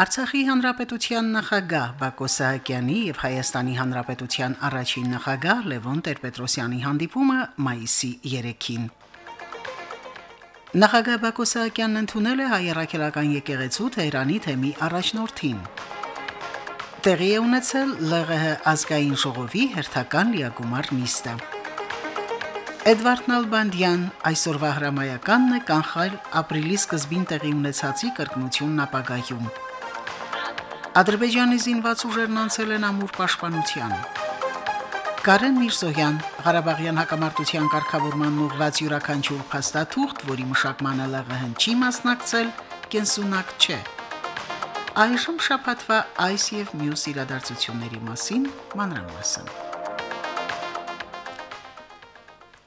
Արցախի հանրապետության նախագահ Բակո Սահակյանի եւ Հայաստանի հանրապետության առաջին նախագահ Լևոն Տեր-Պետրոսյանի հանդիպումը մայիսի 3-ին։ Նախագահ Բակո Սահակյանն ընդունել է հայ առաքելական եկեղեցու Թեհրանի թեմի առաջնորդին։ Տեղի է ունեցել ԼՂՀ ազգային ժողովի հերթական լիագումար նիստը։ Էդվարդ Նալբանդյան այսօրվա հրամայականն է կանխալ ապրիլի սկզբին տեղի ունեցածի կրկնությունն ապագայում։ Ադրբեջանի զինված ուժերն անցել են ամուր պաշտպանության։ Կարեն Միրզոյան, Ղարաբաղյան հակամարտության կարգավորման ուղղված յուրաքանչյուր փաստաթուղթ, որի մշակմանը ԼՂՀ-ն չի մասնակցել, կենսունակ չէ։ Այժմ շփաթվա այս եւ մյուս իրադարձությունների մասին մանրամասն։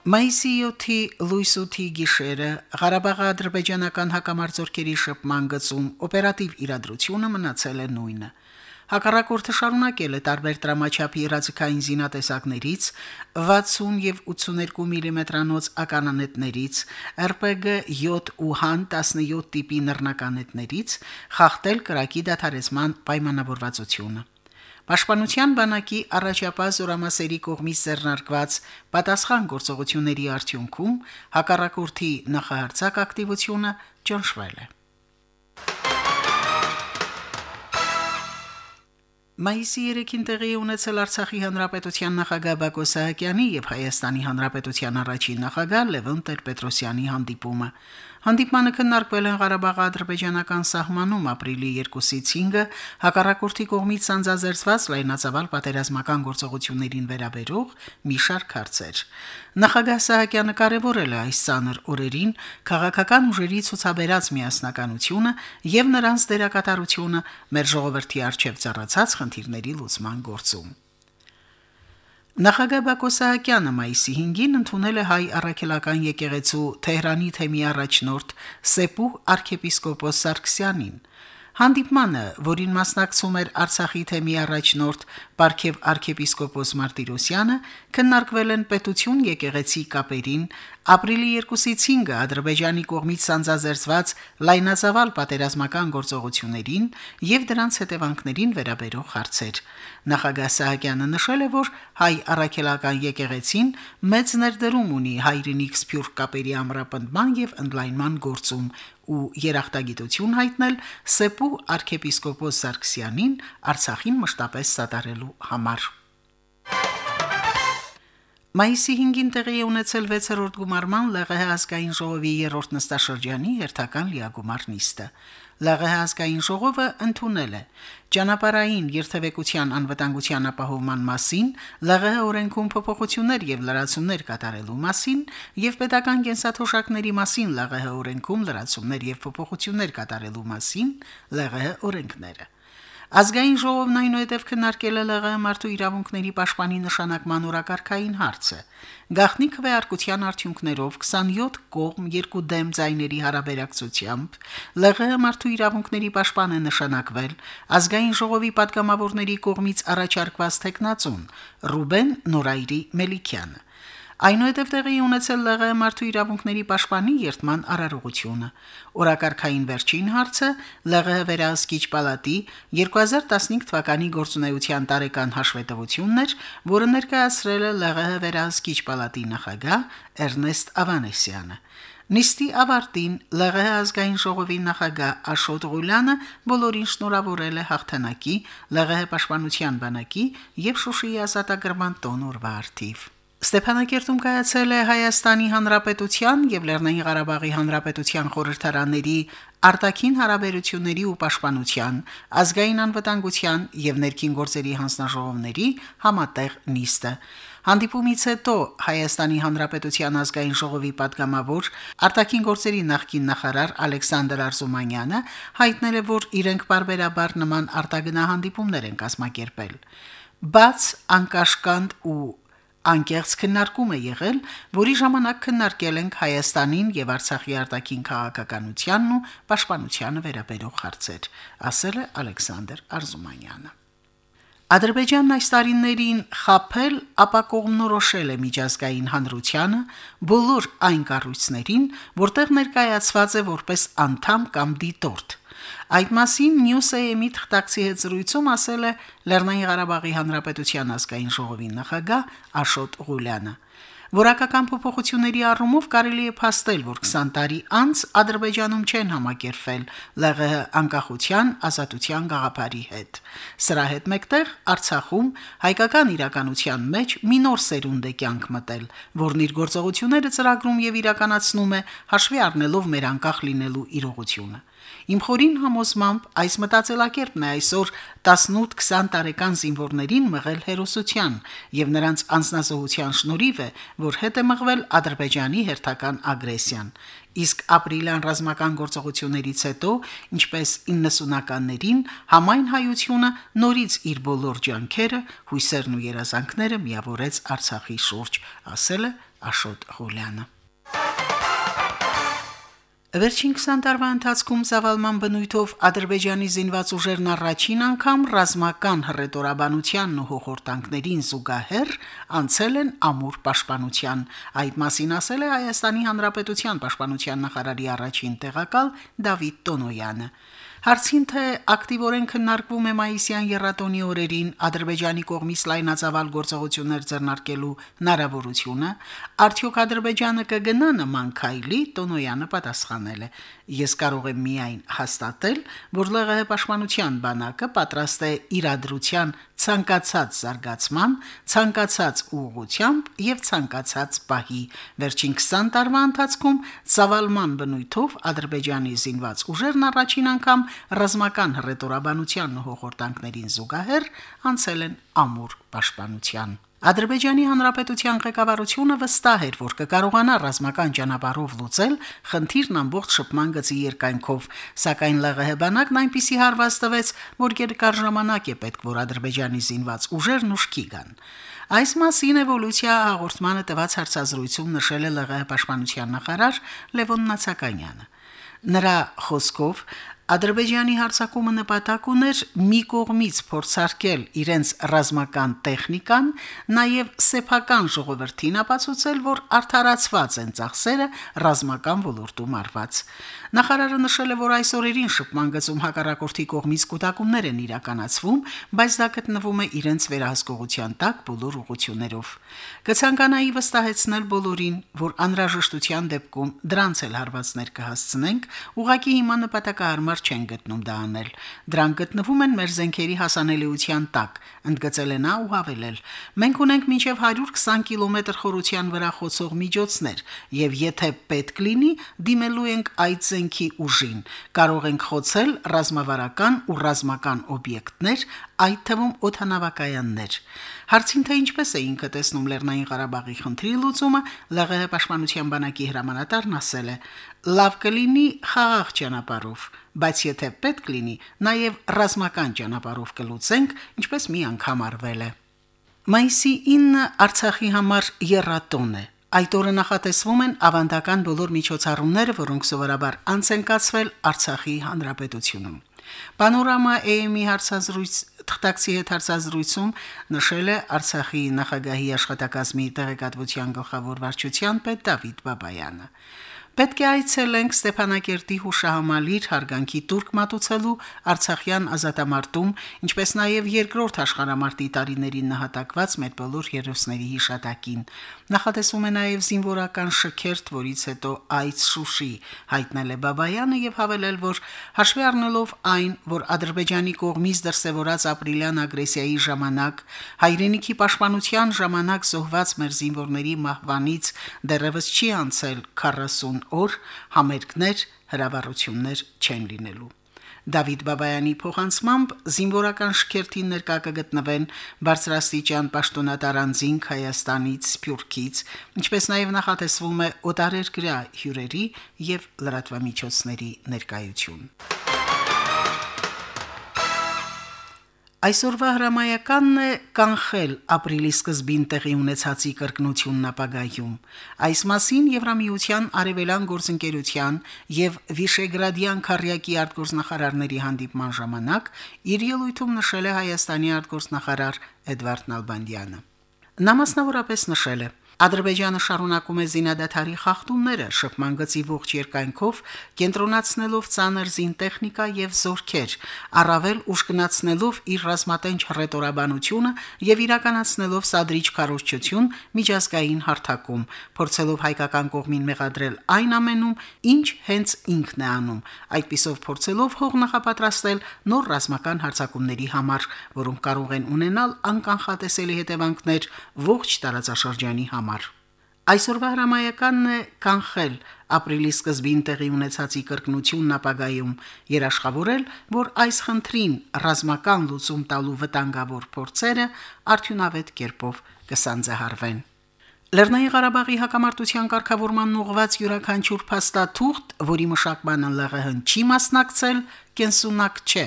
Մայիսի 7-ի լույս 8-ի գիշերը Ղարաբաղի ադրբեջանական հակամարտությունների շփման գծում օպերատիվ իրադրությունը մնացել է նույնը։ Հակառակորդը շարունակել է տարբեր դրամաչափի իրազեկային զինատեսակներից 60 եւ 82 մմ-անոց mm ականանետներից, RPG 7 ու Han 17 տիպի նռնականետներից խախտել կրակի դադարեցման պայմանավորվածությունը։ Պաշտպանության բանակի առաջապահ զորամասերի կողմից ձեռնարկված պատասխան գործողությունների արդյունքում հակառակորդի նախահարցակ ակտիվությունը ճնշվել է։ Մայիսի 3-ին տեղի ունեցել Արցախի հանրապետության նախագահ Բակո Սահակյանի եւ Հայաստանի հանրապետության առաջին նախագահ Լևոն Տեր-Պետրոսյանի հանդիպումը։ Հանդիպմանը քննարկվել են Ղարաբաղի ադրբեջանական սահմանում ապրիլի 2-ից 5-ը հակառակորդի կողմից սանձազերծված լայնածավալ պատերազմական գործողություններին վերաբերող մի շարք հարցեր։ Նախագահ Սահակյանը կարևորել է այս ցաներ օրերին քաղաքական ուժերի ցուցաբերած միասնականությունը եւ նրանց դերակատարությունը մեր ժողովրդի արչեւ ծառացած խնդիրների լուծման գործում։ Նախագահ Բակո Սահակյանը մայիսի 5-ին ընդունել է հայ առաքելական եկեղեցու Թեհրանի թեմի առաջնորդ Սեպու arczepiskopos Սարգսյանին։ Հանդիպմանը, որին մասնակցում էր Արցախի թեմի առաջնորդ Պարքև arczepiskopos Մարտիրոսյանը, քննարկվել են պետություն եկեղեցի կապերին, ապրիլի 2-ից 5-ը Ադրբեջանի կողմից սանձազերծված լայնածավալ պատերազմական գործողություններին եւ դրանց հետևանքներին վերաբերող հարցեր։ Նախագահ Սահակյանը նշել է, որ հայ առաքելական եկեղեցին մեծ ներդրում ունի հայրենիք սփյուռք կապերի ամրապնդման եւ ընդլայնման գործում ու երախտագիտություն հայտնել Սեպու arczepiskopos Սարգսյանին Արցախին մշտապես սատարելու համար։ Մայիսի 5-ին տեղի է ունեցել 6-րդ գումարման ԼՂՀ ազգային ժողովի 3-րդ նստաշրջանի հերթական լիագումար նիստը։ ԼՂՀ ազգային ժողովը ընդունել է. Ճանապարհային երթևեկության անվտանգության ապահովման մասին, ԼՂՀ օրենքում փոփոխություններ եւ լրացումներ կատարելու մասին եւ պետական կենսաթոշակների մասին ԼՂՀ օրենքում լրացումներ եւ փոփոխություններ կատարելու մասին ԼՂՀ օրենքները։ Ազգային ժողովն այնուհետև քննարկել է ԼՂՀ մարդու իրավունքների պաշտպանի նշանակման օրակարգային հարցը։ Գախնի քվեարկության արդյունքներով 27 կողմ երկու դեմ ձայների հարաբերակցությամբ ԼՂՀ մարդու իրավունքների պաշտպանը նշանակվել ազգային ժողովի падգամավորների կողմից առաջարկված տեխնացուն Ռուբեն Նորայրի Մելիքյանը։ Այնուհետև տեղի ունեցել ԼՂ մարդու իրավունքների պաշտպանի երթման արարողությունը։ Օրակարգային վերջին հարցը ԼՂ վերահսկիչ պալատի 2015 թվականի գործունեության տարեկան հաշվետվությունն էր, որը ներկայացրել է ԼՂ վերահսկիչ պալատի նախագահ Էրնեստ Ավանեսյանը։ Նիստի ավարտին ԼՂՀ ազգային ժողովի նախագահ Աշոտ Ղուլյանը բոլորին շնորհավորել է հաղթանակի ԼՂՀ պաշտպանության բանակի եւ Շուշիի ազատագրման տոնորվա արդիվ։ Ստեփանակերտում կայացել է Հայաստանի Հանրապետության եւ Լեռնային Ղարաբաղի Հանրապետության խորհրդարանների արտաքին հարաբերությունների ու պաշտպանության, ազգային անվտանգության եւ ներքին գործերի հանձնաժողովների համատեղ նիստը։ Հանդիպումից հետո Հայաստանի Հանրապետության ազգային ժողովի падգամավոր արտաքին գործերի նախկին նախարար Ալեքսանդր Արզումանյանը հայտնել է, որ իրենք բարբերաբար նման արտագնահանդիպումներ են կազմակերպել բաց, անկաշկանդ ու անկեղծ քննարկում է եղել, որի ժամանակ քննարկել ենք Հայաստանին եւ Արցախի արտաքին քաղաքականությանն ու պաշտպանությանը վերաբերող հարցեր, ասել է Ալեքսանդր Արզումանյանը։ Ադրբեջանն այս տարիներին խაფել ապա կողմնորոշել է միջազգային հանրությանը բոլոր այն կառույցներին, որտեղ ներկայացված է որպես անդամ կամ դիտորդ։ Այդ մասին News-am-ի թղթակցի հետ զրույցում ասել է Լեռնային Ղարաբաղի Հանրապետության ազգային ժողովի նախագահ Աշոտ Ղուլյանը։ Որակական փոփոխությունների առումով կարելի է փաստել, որ 20 տարի անց Ադրբեջանում չեն համակերպվել ԼՂՀ անկախության ազատության գաղափարի հետ։ Սրա հետ մեկտեղ Արցախում հայկական իրականության մեջ մի նոր սերունդ է կյանք մտել, որն իր գործողությունները ծրագրում եւ իրականացնում է հաշվի առնելով մեր անկախ լինելու իրողությունը։ Իմ խորին համոզմամբ այս մտածելակերպն է այսօր 18-20 տարեկան զինվորներին մղել հերոսության եւ նրանց անznազողության շնորհիվ է, որ հետ է մղվել Ադրբեջանի հերթական ագրեսիան։ Իսկ ապրիլյան ռազմական գործողություններից հետո, ինչպես 90-ականներին, համայն հայությունը նորից իր բոլոր ջանքերը, հույսերն ու երազանքները միավորեց Արցախի շուրջ, ասել է Աշոտ Ղուլյանը։ Վերջին 20 տարվա ընթացքում զավալման բնույթով Ադրբեջանի զինված ուժերն առաջին անգամ ռազմական հռետորաբանությանն ու հողորտանքներին զուգահեռ անցել են ամուր պաշտպանության։ Այդ մասին ասել է Հայաստանի Հանրապետության պաշտպանության նախարարի առաջին տեղակալ Դավիթ Տոնոյանը։ Հարցին թե ակտիվորեն քննարկվում է մայիսյան երաթոնի օրերին Ադրբեջանի կողմից լայնածավալ գործողություններ ձեռնարկելու հնարավորությունը, արդյոք Ադրբեջանը կգնա նման քայլի, Տոնոյանը պատասխանել է. Ես կարող եմ միայն հաստատել, որ ԼՂՀ պաշտպանության բանակը պատրաստ է իրադրության ցանկացած զարգացման, ցանկացած ուղղությամբ եւ ցանկացած պահի։ Վերջին 20 տարվա ընթացքում ցավալման բնույթով Ադրբեջանի զինված ուժերն առաջին անգամ ռազմական հռետորաբանությանն ու հողորտանքներին զուգահեռ անցել են ամուր պաշտպանության։ Ադրբեջանի Հանրապետության ղեկավարությունը վստահ էր, որ կկարողանա ռազմական ճանապարհով լուծել խնդիրն ամբողջ շփման գծի երկայնքով, սակայն ԼՂՀ բանակն այնպիսի հարված տվեց, որ երկար ժամանակ է պետք, որ Ադրբեջանի զինված ուժերն ուշքի գան։ Այս մասին էվոլյուցիա հաղորդմանը տված հարցազրույցում նշել է ԼՂՀ պաշտպանության նախարար Լևոն Նացականյանը։ Նրա խոսքով Ադրբեջանի հարձակումը նպատակ ուներ մի կողմից փորձարկել իրենց ռազմական տեխնիկան, նաև սեփական ժողովրդին ապացուցել, որ արդարացված են ծախսերը ռազմական ոլորտում արված։ Նախարարը նշել է, որ այս օրերին շփման գծում հակառակորդի կողմից կൂട്ടակումներ են իրականացվում, բայց դա գտնվում է իրենց վերահսկողության տակ բոլոր ուղություններով։ Կցանկանայի վստահեցնել բոլորին, որ անհրաժեշտության դեպքում դրանց էլ հարվածներ կհասցնենք, ուղղակի հիմա նպատակահարմար չեն գտնում դա անել։ Դրանք գտնվում են մեր զենքերի հասանելիության տակ, ընդգծել է նա ու հավելել. Մենք ունենք մինչև 120 կիլոմետր խորության վրա խոցող միջոցներ, եւ եթե պետք լինի, դիմելու ենք այդ զենքի ուժին։ Կարող ենք խոցել ռազմավարական ու ռազմական օբյեկտներ, այդ թվում օթանավակայաններ։ Հարցին թե ինչպես է ինքը տեսնում Լեռնային Ղարաբաղի խնդրի լուծումը, ԼՂՀ պաշտպանության բանակի հրամանատարն ասել է. «Լավ կլինի խաղաղ ճանապարհով, բայց եթե պետք լինի, նաև ռազմական ճանապարհով կլուծենք, ինչպես մի անգամ արվել է»։ Մայիսի 9-ը Արցախի համար երրատոն է։ Այդ օրը նախատեսվում են ավանդական բոլոր միջոցառումները, որոնք սովորաբար անց են կացվել Արցախի հանրապետությունում։ Պանորամա AM-ի հարցազրույց թղթակցի հետ հարցազրույցում նշել է Արցախի նախագահի աշխատակազմի տեղեկատվության գլխավոր վարչության պետ Դավիթ Բաբայանը։ Պետք է այցելենք Ստեփանակերտի հուշահամալիր հարգանքի турք մատուցելու Արցախյան ազատամարտում, ինչպես նաև երկրորդ աշխարհամարտի տարիներին նահատակված մեր բոլոր հերոսների հիշատակին։ Նախատեսվում է նաև զինվորական շքերթ, որից հետո այց Շուշի, հայտնել է Բաբայանը եւ հավելել, որ հաշվի առնելով այն, որ Ադրբեջանի կողմից դրսևորած ապրիլյան ագրեսիայի ժամանակ հայրենիքի պաշտպանության ժամանակ զոհված մեր զինվորների մահվանից դեռևս չի անցել 40 օր համերգներ, հրավառություններ չեն լինելու։ Դավիթ Բաբայանի փոխանցմամբ զինվորական շքերթին ներկա կգտնվեն բարձրաստիճան պաշտոնատար անձինք Հայաստանից, Սփյուռքից, ինչպես նաև նախատեսվում է օտարերկրյա հյուրերի եւ լրատվամիջոցների ներկայություն։ Այսօրվա հրամայականն է կանխել ապրիլի սկզբին տեղի ունեցածի կրկնությունն ապագայում։ Այս մասին Եվրամիության արևելան գործընկերության եւ Վիշեգրադյան քարյակի արտգործնախարարների հանդիպման ժամանակ իր ելույթում նշել է Հայաստանի արտգործնախարար Էդվարդ Նալբանդյանը։ Նա մասնավորապես նշել է. Ադրբեջանը շարունակում է զինադատարի խախտումները շփման գծի ողջ երկայնքով, կենտրոնացնելով ցաներ զինտեխնիկա եւ զորքեր, առավել ուշկնացնելով իր ռազմատենչ հռետորաբանությունը եւ իրականացնելով սադրիչ քարոշչություն միջազգային հարթակում, փորձելով հայկական կողմին մեղադրել այն ամենում, ինչ հենց ինքն է անում, այդպիսով փորձելով հող նախապատրաստել նոր ռազմական հարձակումների համար, որոնք կարող են ունենալ անկանխատեսելի հետևանքներ ողջ տարածաշրջանի համար։ Այսօրվա հրամայականն է կանխել ապրիլի սկզբին տեղի ունեցածի կրկնությունն ապագայում, երաշխավորել, որ այս խնդրին ռազմական լուծում տալու վտանգավոր փորձերը արդյունավետ կերպով կսանձահարվեն։ Լեռնային Ղարաբաղի հակամարտության կարգավորման ուղղված յուրաքանչյուր փաստաթուղթ, որի մշակմանը ԼՂՀ-ն չի մասնակցել, կենսունակ չէ։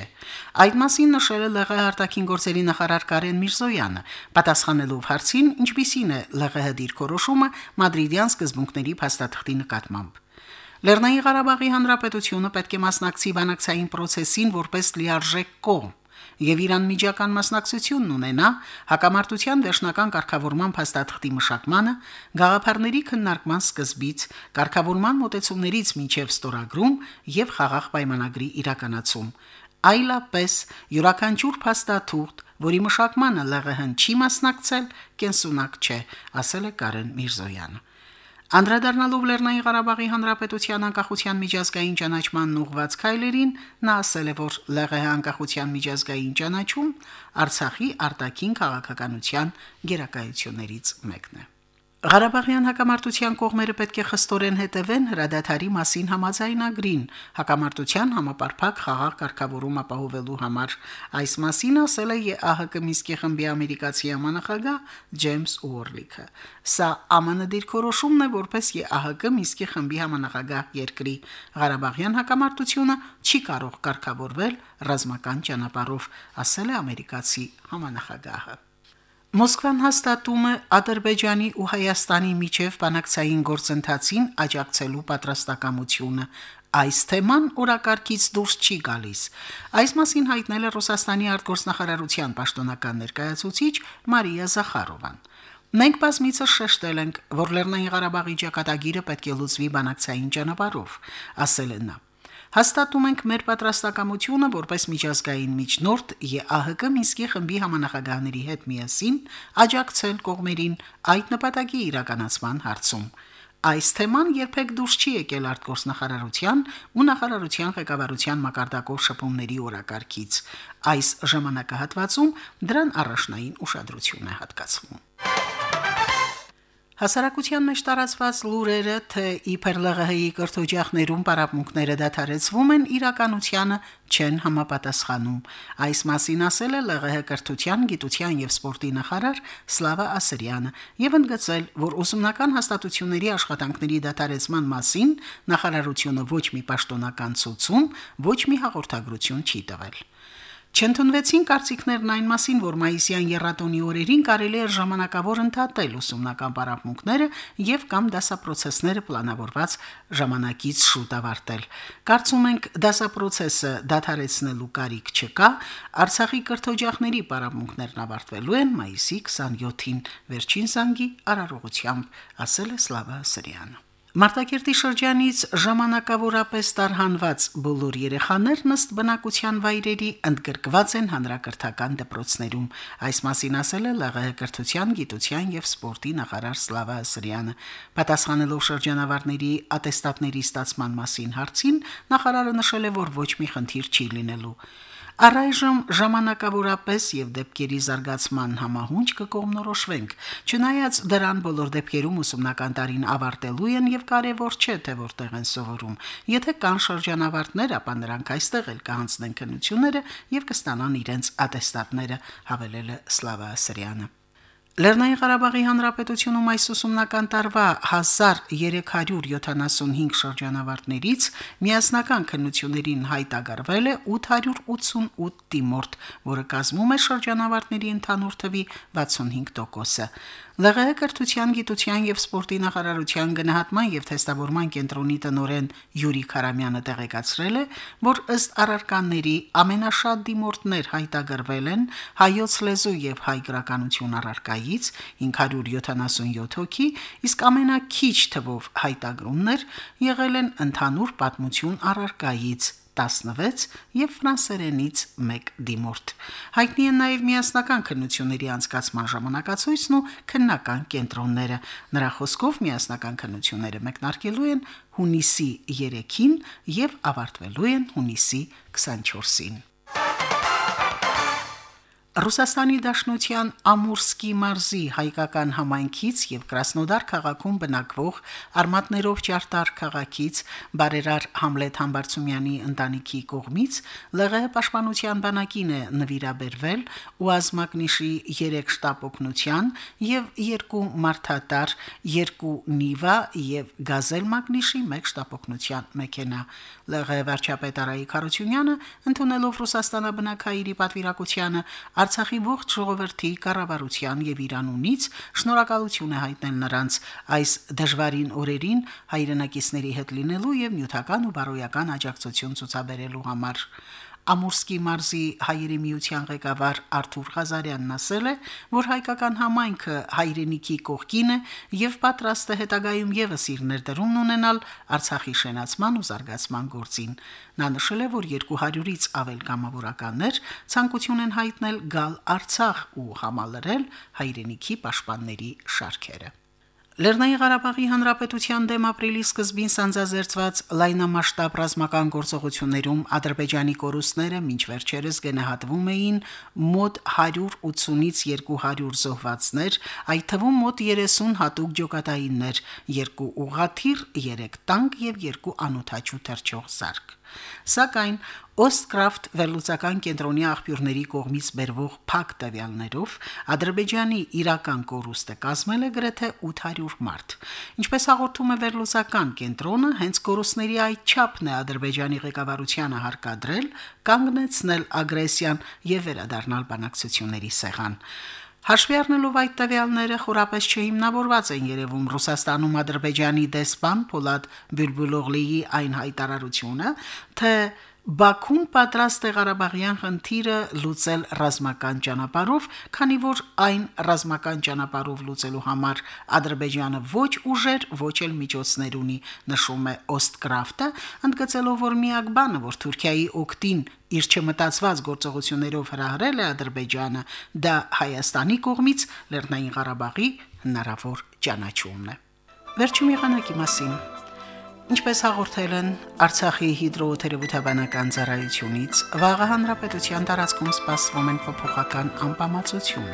Այդ մասին նշել է ԼՂՀ արտաքին գործերի նախարար Կարեն Միրզոյանը, պատասխանելով հարցին, ինչպիսին է ԼՂՀ դիրքորոշումը մադրիդյան սկզբունքների փաստաթղթի նկատմամբ։ Լեռնային Ղարաբաղի Հանրապետությունը պետք է մասնակցի բանակցային process-ին որպես լիարժեք կողմ եւ Իրան միջական մասնակցությունն ունենա հակամարտության վերջնական կարգավորման փաստաթղթի մշակմանը, գաղափարների քննարկման սկզբից, կարգավորման մոտեցումներից մինչև ստորագրում եւ խաղաղ պայմանագրի իրականացում։ Այլապես յուրաքանչյուր փաստաթուղթ, որի մշակմանը ԼՂՀ-ն չի մասնակցել, կենսունակ չէ, ասել է Կարեն Միրզոյանը։ Անդրադառնալով Լեռնային Ղարաբաղի Հանրապետության անկախության միջազգային ճանաչման ուղղված քայլերին, նա ասել է, որ ԼՂՀ անկախության միջազգային ճանաչում Արցախի արտաքին քաղաքականության գերակայություններից մեկն է։ Ղարաբաղյան հակամարտության կողմերը պետք է խստորեն հետևեն հրադադարի մասին համաձայնագրին հակամարտության համապարփակ խաղաղ կարգավորում ապահովելու համար։ Այս մասին ասել է ԵԱՀԿ Միսկի խմբի ամերիկացի համանախագահ Ջեյմս Ուորլիքը։ Սա ԱՄՆ դիրքորոշումն է որպես ԵԱՀԿ Միսկի խմբի համանախագահ երկրի։ Ղարաբաղյան հակամարտությունը չի կարող կարգավորվել ռազմական ճանապարհով, ասել է ամերիկացի համանախագահը։ Մոսկվան հաստատում է Ադրբեջանի ու Հայաստանի միջև բանակցային գործընթացին աջակցելու պատրաստակամությունը։ Այս թեման օրակարգից դուրս չի գալիս։ Այս մասին հայտնել է Ռուսաստանի արտգործնախարարության պաշտոնական ներկայացուցիչ Մարիա Զախարովան։ Մենք բազմիցս շեշտել ենք, որ Լեռնային Ղարաբաղի ճակատագիրը պետք է լուծվի բանակցային ճանապարհով, ասել է նա։ Հաստատում ենք մեր պատրաստակամությունը որպես միջազգային միջնորդ ԵԱՀԿ Մինսկի խմբի համանախագահների հետ միասին աջակցել կողմերին այդ նպատակի իրականացման հարցում։ Այս թեման երբեք դուրս չի եկել արտգործնախարարության ու նախարարության ղեկավարության մակարդակով շփումների օրակարգից։ Այս ժամանակահատվածում դրան առաջնային ուշադրություն է հատկացվում։ Հասարակության մեջ տարածված լուրերը, թե իբր ԼՂՀ-ի կրթօջախներում պարապմունքները դադարեցվում են, իրականությանը չեն համապատասխանում։ Այս մասին ասել է ԼՂՀ կրթության, գիտության եւ սպորտի նախարար Սլավա Ասրյանը եւ ընդգծել, որ ուսումնական հաստատությունների աշխատանքների դադարեցման մասին նախարարությունը ոչ մի պաշտոնական ցուցում, ոչ մի հաղորդագրություն չի տվել։ Չընդունվեցին կարծիքներն այն մասին, որ մայիսյան երրատոնի օրերին կարելի է ժամանակավոր ընդհատել ուսումնական պարապմունքները եւ կամ դասապրոցեսները պլանավորված ժամանակից շուտ ավարտել։ Կարծում ենք դասապրոցեսը դադարեցնելու կարիք չկա, Արցախի կրթօջախների պարապմունքներն ավարտվելու են մայիսի 27-ին, վերջին զանգի արարողությամբ, ասել է Սլավա Սրյանը։ Մարտակերտի շրջանից ժամանակավորապես տարհանված բոլոր երեխաներն ըստ բնակության վայրերի ընդգրկված են հանրակրթական դպրոցներում։ Այս մասին ասել է ԼՂՀ կրթության, գիտության եւ սպորտի նախարար Սլավա Ասրյանը։ Պատասխանելով շրջանավարների ատեստատների ստացման մասին հարցին, նախարարը նշել է, որ ոչ մի խնդիր չի լինելու։ Առայժմ ժամանակավորապես եւ դեպքերի զարգացման համահունչ կկողմնորոշվենք։ Չնայած դրան բոլոր դեպքերում ուսումնական տարին ավարտելու են եւ կարեւոր չէ թե որտեղ են սովորում։ Եթե կան շրջանավարտներ, ապա նրանք այստեղ էլ կհանձնեն քննությունները եւ կստանան իրենց ատեստատները, հավելել է Սլավա Ասրյանը։ Լեռնային Ղարաբաղի Հանրապետությունում այս ուսումնական տարվա 1375 շրջանավարտներից միասնական քննություններին հայտագարվել է 888 դիմորդ, որը կազմում է շրջանավարտների ընդհանուր թվի 65%-ը։ ԼՂՀ կրթության, գիտության եւ սպորտի նախարարության գնահատման եւ թեստավորման կենտրոնի տնօրեն Յուրի Խարամյանը տեղեկացրել է, որ ըստ առարկաների ամենաշատ դիմորդներ հայտագրվել են հայոց լեզու եւ հայ գրականություն առարկայից 577 հոգի, իսկ ամենակիչ թվով հայտագրումներ եղել են ընդհանուր պատմություն առարկայից 16 եւ ֆրանսերենից 1 դիմորդ։ Հայտնի են նաեւ միասնական քննությունների անցկացման ժամանակացույցն ու քննական կենտրոնները։ Նրա խոսքով միասնական քննությունները մեկնարկելու են հունիսի 3-ին եւ ավարտվելու են հունիսի 24-ին։ Ռուսաստանի Դաշնության Ամուրսկի մարզի հայկական համայնքից եւ Կրասնոդար քաղաքում բնակվող արմատներով ճարտար քաղաքից բարերար Համլետ Համբարձումյանի ընտանիքի կողմից ԼՂՀ պաշտպանության բանակին է նվիրաբերվել ՈՒԱԶՄԱԿՆԻՇ-ի 3 շտապօգնության եւ 2 մարդատար, 2 Նիվա եւ Գազել մագնիշի 1 շտապօգնության մեքենա։ ԼՂՀ վարչապետ Արայիկ Խարությունյանը ընդունելով Ռուսաստանաբնակայիրի պատվիրակությանը Արցախի ողջ ժողովրդի կառավարության եւ Իրանունից շնորհակալություն է հայտնել նրանց այս դժվարին օրերին հայրենակիցների հետ լինելու եւ նյութական ու բարոյական աջակցություն ցուցաբերելու համար։ Ամուրսկի մարզի հայերի միության ղեկավար Արթուր Ղազարյանն ասել է, որ հայկական համայնքը հայրենիքի կողքին է եւ պատրաստ է հետագայում եւս իր ներդրումն ունենալ Արցախի շենացման ու զարգացման գործին։ Նա նշել է, որ 200-ից ավել կամավորականներ ցանկություն են հայտնել գալ Արցախ ու համալրել հայրենիքի պաշտպանների շարքերը։ Լեռնային Ղարաբաղի Հանրապետության դեմ ապրիլի սկզբին սանձազերծված լայնամասշտաբ ռազմական գործողություններում Ադրբեջանի կորուստները մինչ վերջերս գնահատվում էին մոտ 180-ից 200 զոհվածներ, այդ թվում մոտ 30 հատուկ ջոկատայիններ, 2 ուղաթիռ, 3 տանկ եւ 2 անօթաչու թռչող սարք։ Սակայն Օստկրաֆտ վերլուծական կենտրոնի աղբյուրների կողմից բերվող փակ տվյալներով Ադրբեջանի իրական կորուստը կազմել է գրեթե 800 մարդ։ Ինչպես հաղորդում է վերլուծական կենտրոնը, հենց կորուստների այդ չափն է Ադրբեջանի ղեկավարությանը հարկադրել կանգնեցնել ագրեսիան եւ վերադառնալ բանակցությունների սեղան։ Հաշվի առնելով այդ տվյալները խորապես չհիմնավորված են երևում Ռուսաստանում Ադրբեջանի դեսպան Փոլադ Բյուլբուլօղլիի այն հայտարարությունը, թե Բաքուն պատրաստ է Ղարաբաղյան խնդիրը լուծել ռազմական ճանապարհով, քանի որ այն ռազմական ճանապարհով լուծելու համար Ադրբեջանը ոչ ուժեր, ոչ էլ միջոցներ ունի, նշում է Օստկրաֆտը, ընդգծելով, որ միակ բանը, որ Թուրքիայի օկտին իր չմտածված գործողություններով հրահրել է Ադրբեջանը, դա Հայաստանի կողմից Լեռնային Ղարաբաղի հնարավոր ճանաչումն է։ Վերջում եղանակի մասին Ինչպես հաղորդել են Արցախի հիդրոթերապևտաբանական ծառայությունից, վաղը հանրապետության տարածքում սպասվում են փոփոխական անպամացություն,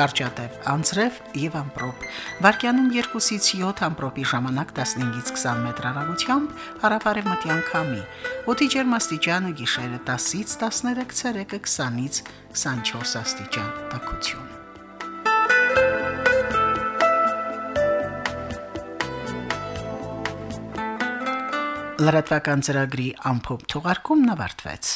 կարճատև անձրև եւ ամպրոպ։ Վարկյանում 2-ից 7 ամպրոպի ժամանակ 15-ից 20 մետր հեռագությամբ հարաբարևմտյան քամի։ Օդի ջերմաստիճանը գիշերը 10-ից 13, ցերեկը 20-ից 24 աստիճան։ Տաքություն։ լրատվական ծրագրի ամփոփ թողարկումն ավարտվեց։